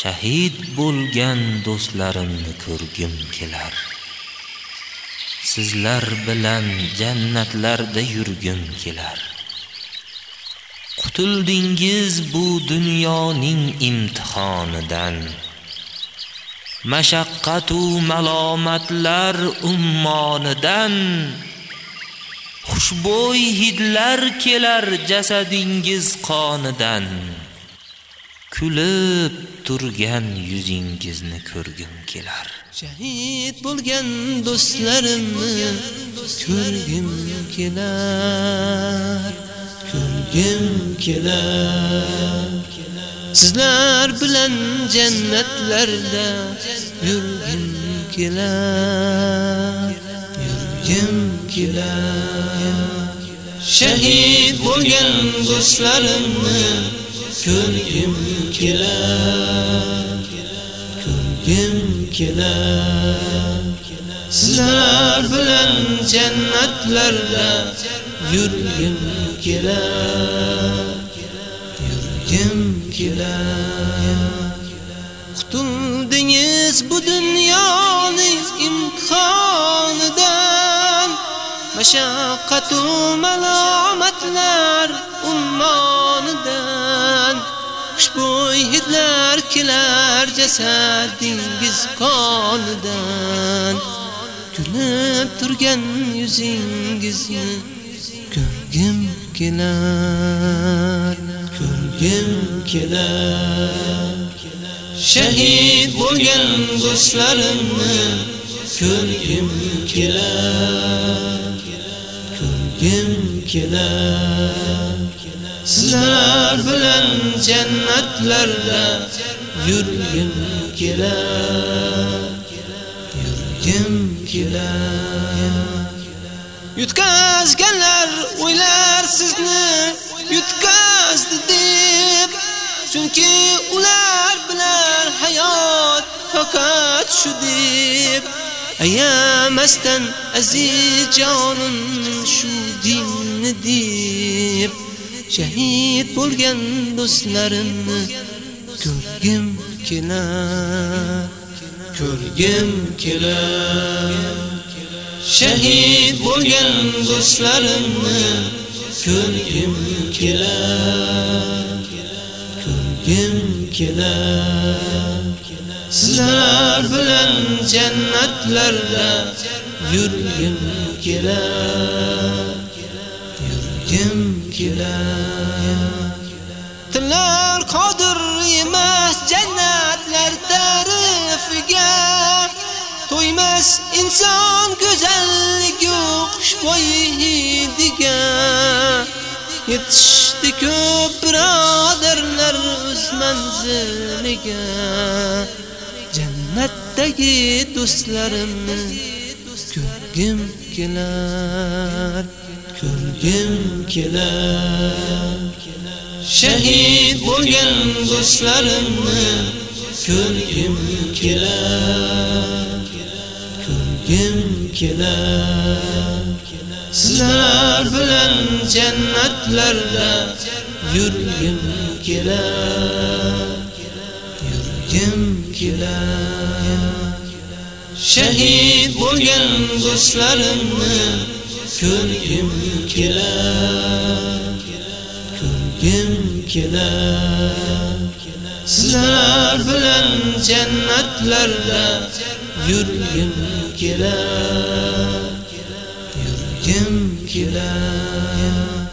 shahid bo'lgan do'stlarimni ko'rgim kelar. Sizlar bilan jannatlarda yurgim kelar. Qutuldingiz bu dunyoning imtihonidan. Mashaqqat malomatlar ummonidan. Xushbo'y hidlar kelar jasadingiz qonidan. Kulib turgan yuzingizni ko'rgim kelar. Shahid bo'lgan do'stlarimni ko'rgim kelar ko'rgim kelar. Sizlar bilan jannatlarda yurgim kelar yurgim kelar. Shahid bo'lgan do'stlarimni ko'rgim kelar ko'rgim kelar. Sizlar bilan jannatlarda yurgim kelar yurgim kelar. Qutuldingiz bu dunyoning imtihonidan mashaqqatu malomatlar ummonidan xushbo'y hidlar kelar jasadingiz qonidan. Kulib turgan yuzingizni ko'rgim kelar ko'rgim kelar. Shahid bo'lgan do'stlarimni ko'rgim kelar ko'rgim kelar. Sizlar bilan jannatlarda yurgim kelar yurgim kelar. Yutqazganlar o'ylar sizni yutqazdi deb. Chunki ular bilan hayot faqat shu deb. Ayamasdan aziz jonim shu dinni deb. Shahid bo'lgan do'stlarimni ko'rgim kelar ko'rgim kelar shahid bo'lgan do'stlarimni ko'rgim kelar ko'rgim kelar sizlar bilan jannatlarda yurgim kelar yurgim kelar tillar qodir emas jannatlar tarifiga. To'ymas inson go'zalligi xushbo'y hidiga yetishdi ko'p birodarlar o'z manziliga. Jannatdagi do'stlarimni ko'rgim kelar. Ko'rgim kelar shahid bo'lgan do'stlarimni ko'rgim kelar ko'rgim kelar sizlar bilan jannatlarda yurgim kelar kelar ko'rgim kelar ko'rgim kelar. Sizlar bilan jannatlarda yurgim kelar yurgim kelar.